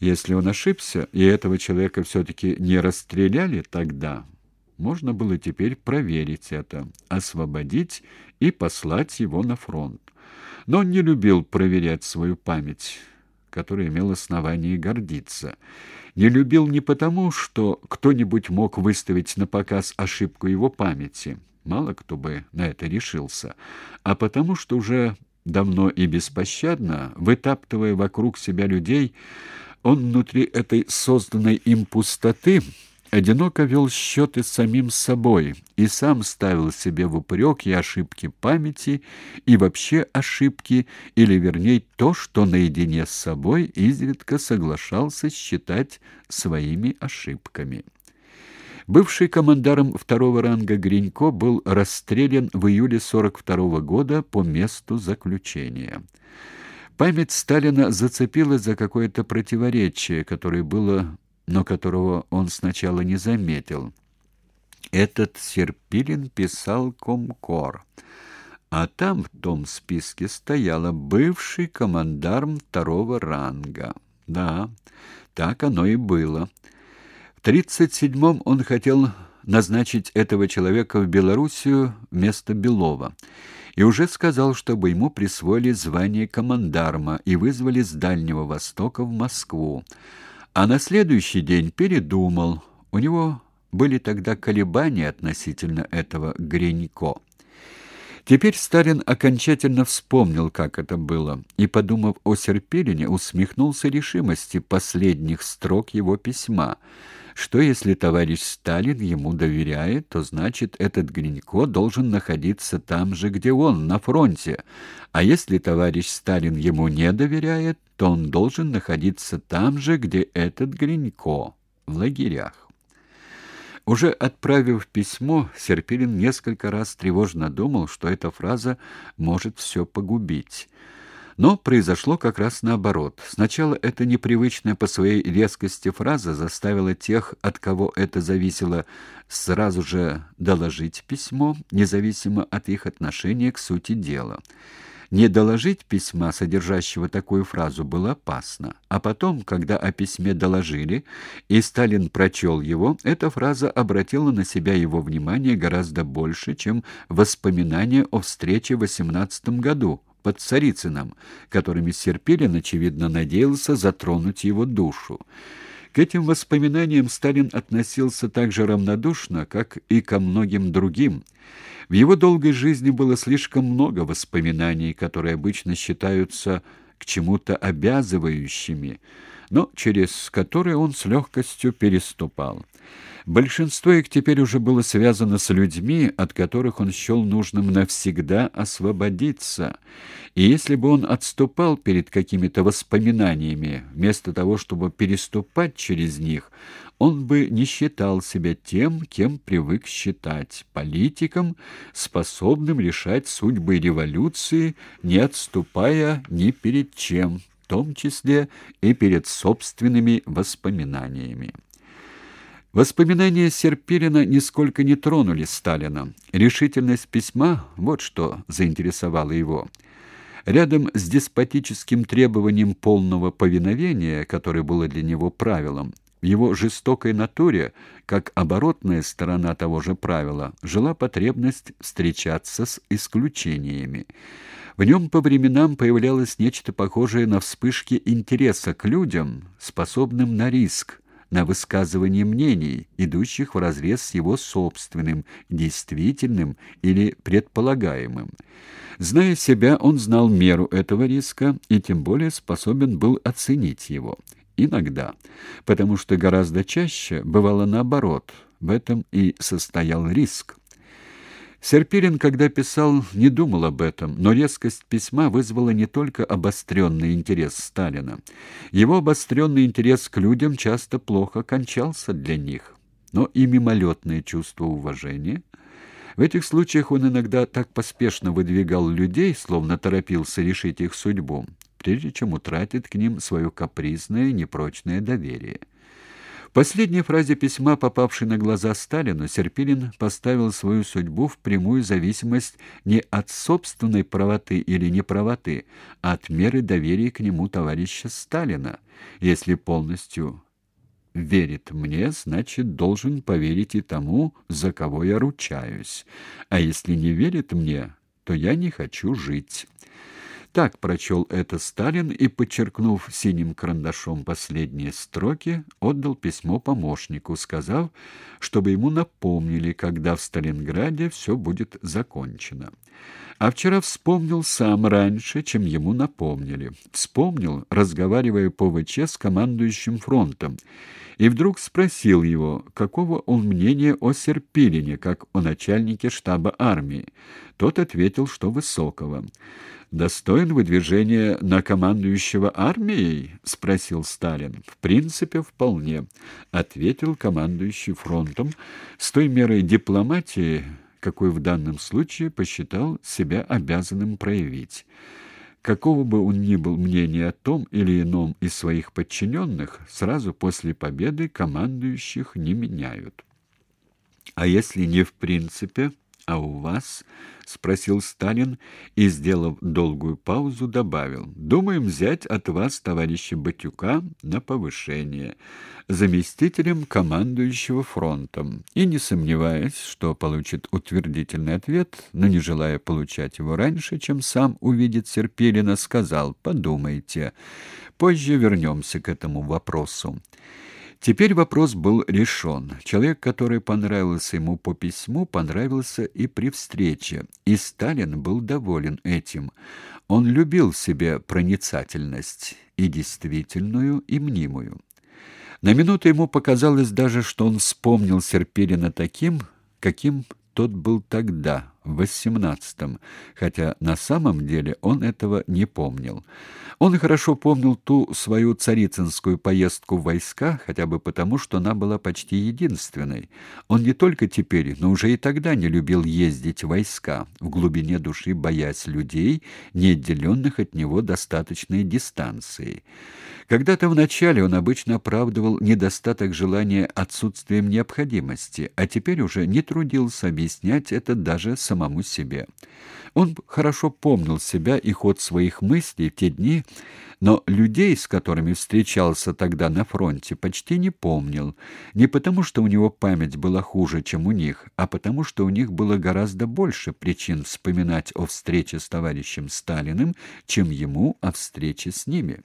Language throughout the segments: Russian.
Если он ошибся, и этого человека все-таки не расстреляли тогда, можно было теперь проверить это, освободить и послать его на фронт. Но он не любил проверять свою память, которой имел основание гордиться. Не любил не потому, что кто-нибудь мог выставить на показ ошибку его памяти, мало кто бы на это решился, а потому что уже давно и беспощадно, вытаптывая вокруг себя людей, он внутри этой созданной им пустоты одиноко вел счеты с самим собой и сам ставил себе в упрек и ошибки памяти, и вообще ошибки, или, вернее, то, что наедине с собой изредка соглашался считать своими ошибками. Бывший командаром второго ранга Гринько был расстрелян в июле 42 -го года по месту заключения. Память Сталина зацепилась за какое-то противоречие, которое было, но которого он сначала не заметил. Этот Серпилин писал Комкор, а там в том списке стояло бывший командарм второго ранга. Да, так оно и было. В 37-м он хотел назначить этого человека в Белоруссию вместо Белова и уже сказал, чтобы ему присвоили звание командарма и вызвали с Дальнего Востока в Москву. А на следующий день передумал. У него были тогда колебания относительно этого Гринько. Теперь Сталин окончательно вспомнил, как это было, и, подумав о Серпилине, усмехнулся решимости последних строк его письма – что если товарищ Сталин ему доверяет, то значит этот Гринько должен находиться там же, где он, на фронте. А если товарищ Сталин ему не доверяет, то он должен находиться там же, где этот Гринько, в лагерях. Уже отправив письмо, Серпилин несколько раз тревожно думал, что эта фраза может все погубить. Но произошло как раз наоборот. Сначала эта непривычная по своей резкости фраза заставила тех, от кого это зависело, сразу же доложить письмо, независимо от их отношения к сути дела. Не доложить письма, содержащего такую фразу, было опасно. А потом, когда о письме доложили, и Сталин прочел его, эта фраза обратила на себя его внимание гораздо больше, чем воспоминания о встрече в 18 году, под Царицыным, которыми Серпилин, очевидно, надеялся затронуть его душу. К этим воспоминаниям Сталин относился так же равнодушно, как и ко многим другим. В его долгой жизни было слишком много воспоминаний, которые обычно считаются к чему-то обязывающими, но через которые он с легкостью переступал. Большинство их теперь уже было связано с людьми, от которых он счел нужным навсегда освободиться. И если бы он отступал перед какими-то воспоминаниями, вместо того, чтобы переступать через них, он бы не считал себя тем, кем привык считать, политиком, способным решать судьбы революции, не отступая ни перед чем, в том числе и перед собственными воспоминаниями. Воспоминания Серпилина нисколько не тронули Сталина. Решительность письма – вот что заинтересовало его. Рядом с деспотическим требованием полного повиновения, которое было для него правилом, в его жестокой натуре, как оборотная сторона того же правила, жила потребность встречаться с исключениями. В нем по временам появлялось нечто похожее на вспышки интереса к людям, способным на риск, на высказывание мнений, идущих вразрез с его собственным, действительным или предполагаемым. Зная себя, он знал меру этого риска и тем более способен был оценить его. Иногда, потому что гораздо чаще бывало наоборот, в этом и состоял риск. Серпирин, когда писал, не думал об этом, но резкость письма вызвала не только обостренный интерес Сталина. Его обостренный интерес к людям часто плохо кончался для них, но и мимолетное чувство уважения. В этих случаях он иногда так поспешно выдвигал людей, словно торопился решить их судьбу, прежде чем утратит к ним свое капризное, непрочное доверие. Последней фразе письма, попавшей на глаза Сталину, Серпилин поставил свою судьбу в прямую зависимость не от собственной правоты или неправоты, а от меры доверия к нему товарища Сталина. Если полностью верит мне, значит, должен поверить и тому, за кого я ручаюсь. А если не верит мне, то я не хочу жить. Так прочел это Сталин и, подчеркнув синим карандашом последние строки, отдал письмо помощнику, сказав, чтобы ему напомнили, когда в Сталинграде все будет закончено. А вчера вспомнил сам раньше, чем ему напомнили. Вспомнил, разговаривая по ВЧ с командующим фронтом, и вдруг спросил его, какого он мнения о Серпилине, как о начальнике штаба армии. Тот ответил, что высокого. «Достоин выдвижения на командующего армией?» — спросил Сталин. «В принципе, вполне», — ответил командующий фронтом, с той мерой дипломатии, какой в данном случае посчитал себя обязанным проявить. Какого бы он ни был мнения о том или ином из своих подчиненных, сразу после победы командующих не меняют. А если не в принципе, а у вас? спросил Сталин и, сделав долгую паузу, добавил: "Думаем взять от вас товарища Батюка на повышение заместителем командующего фронтом". И не сомневаясь, что получит утвердительный ответ, но не желая получать его раньше, чем сам увидит Серпилина, сказал: "Подумайте. Позже вернемся к этому вопросу". Теперь вопрос был решен. Человек, который понравился ему по письму, понравился и при встрече, и Сталин был доволен этим. Он любил в себе проницательность, и действительную, и мнимую. На минуту ему показалось даже, что он вспомнил Серпилина таким, каким тот был тогда, восемнадцатом, хотя на самом деле он этого не помнил. Он хорошо помнил ту свою царицынскую поездку в войска, хотя бы потому, что она была почти единственной. Он не только теперь, но уже и тогда не любил ездить в войска, в глубине души боясь людей, не отделенных от него достаточной дистанцией. Когда-то вначале он обычно оправдывал недостаток желания отсутствием необходимости, а теперь уже не трудился объяснять это даже самому себе. Он хорошо помнил себя и ход своих мыслей в те дни, но людей, с которыми встречался тогда на фронте, почти не помнил. Не потому, что у него память была хуже, чем у них, а потому, что у них было гораздо больше причин вспоминать о встрече с товарищем Сталиным, чем ему о встрече с ними.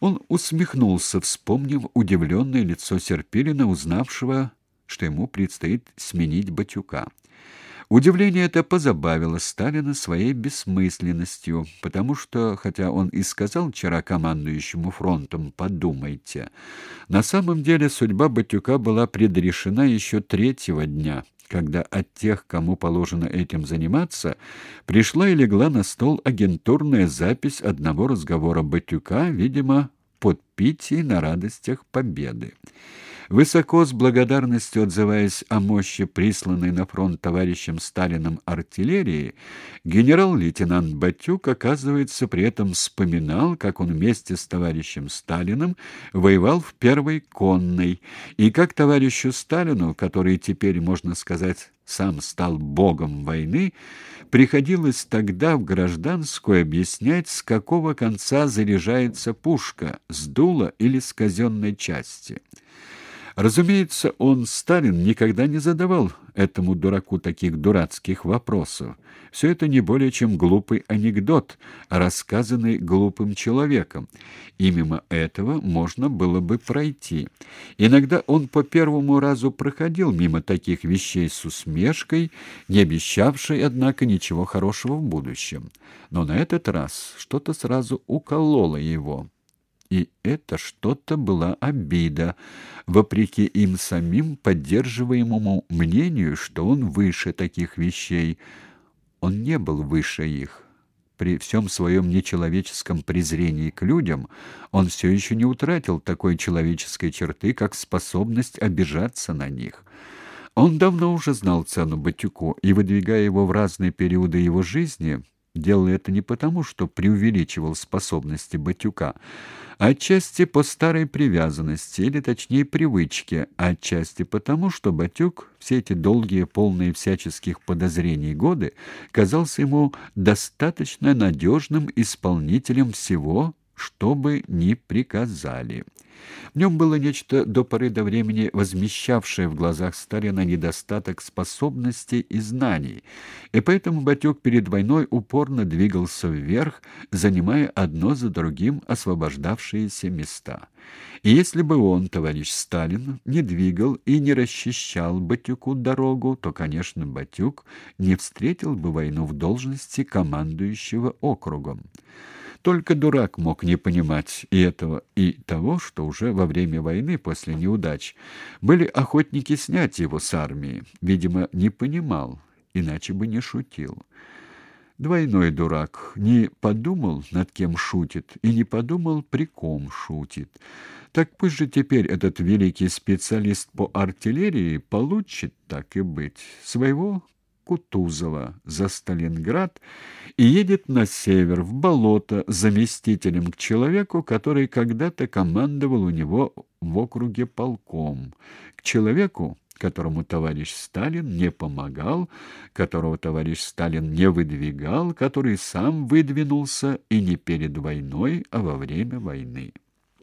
Он усмехнулся, вспомнив удивленное лицо Серпилина, узнавшего, что ему предстоит сменить Батюка. Удивление это позабавило Сталина своей бессмысленностью, потому что, хотя он и сказал вчера командующему фронтом «подумайте», на самом деле судьба Батюка была предрешена еще третьего дня, когда от тех, кому положено этим заниматься, пришла и легла на стол агентурная запись одного разговора Батюка, видимо, под питье на радостях победы. Высоко с благодарностью отзываясь о мощи присланной на фронт товарищем Сталиным артиллерии, генерал-лейтенант Батюк, оказывается, при этом вспоминал, как он вместе с товарищем Сталиным воевал в первой конной, и как товарищу Сталину, который теперь, можно сказать, сам стал богом войны, приходилось тогда в гражданскую объяснять, с какого конца заряжается пушка, с дула или с казенной части. Разумеется, он, Сталин, никогда не задавал этому дураку таких дурацких вопросов. Все это не более чем глупый анекдот, рассказанный глупым человеком. И мимо этого можно было бы пройти. Иногда он по первому разу проходил мимо таких вещей с усмешкой, не обещавшей, однако, ничего хорошего в будущем. Но на этот раз что-то сразу укололо его. И это что-то была обида, вопреки им самим поддерживаемому мнению, что он выше таких вещей. Он не был выше их. При всем своем нечеловеческом презрении к людям он все еще не утратил такой человеческой черты, как способность обижаться на них. Он давно уже знал цену Батюку, и, выдвигая его в разные периоды его жизни, делал это не потому, что преувеличивал способности Батюка, а отчасти по старой привязанности, или точнее привычке, а отчасти потому, что Батюк все эти долгие, полные всяческих подозрений годы казался ему достаточно надежным исполнителем всего, что бы ни приказали. В нем было нечто до поры до времени возмещавшее в глазах Сталина недостаток способностей и знаний, и поэтому Батюк перед войной упорно двигался вверх, занимая одно за другим освобождавшиеся места. И если бы он, товарищ Сталин, не двигал и не расчищал Батюку дорогу, то, конечно, Батюк не встретил бы войну в должности командующего округом. Только дурак мог не понимать и этого, и того, что уже во время войны, после неудач, были охотники снять его с армии. Видимо, не понимал, иначе бы не шутил. Двойной дурак не подумал, над кем шутит, и не подумал, при ком шутит. Так пусть же теперь этот великий специалист по артиллерии получит, так и быть, своего Кутузова за Сталинград и едет на север, в болото, заместителем к человеку, который когда-то командовал у него в округе полком, к человеку, которому товарищ Сталин не помогал, которого товарищ Сталин не выдвигал, который сам выдвинулся и не перед войной, а во время войны.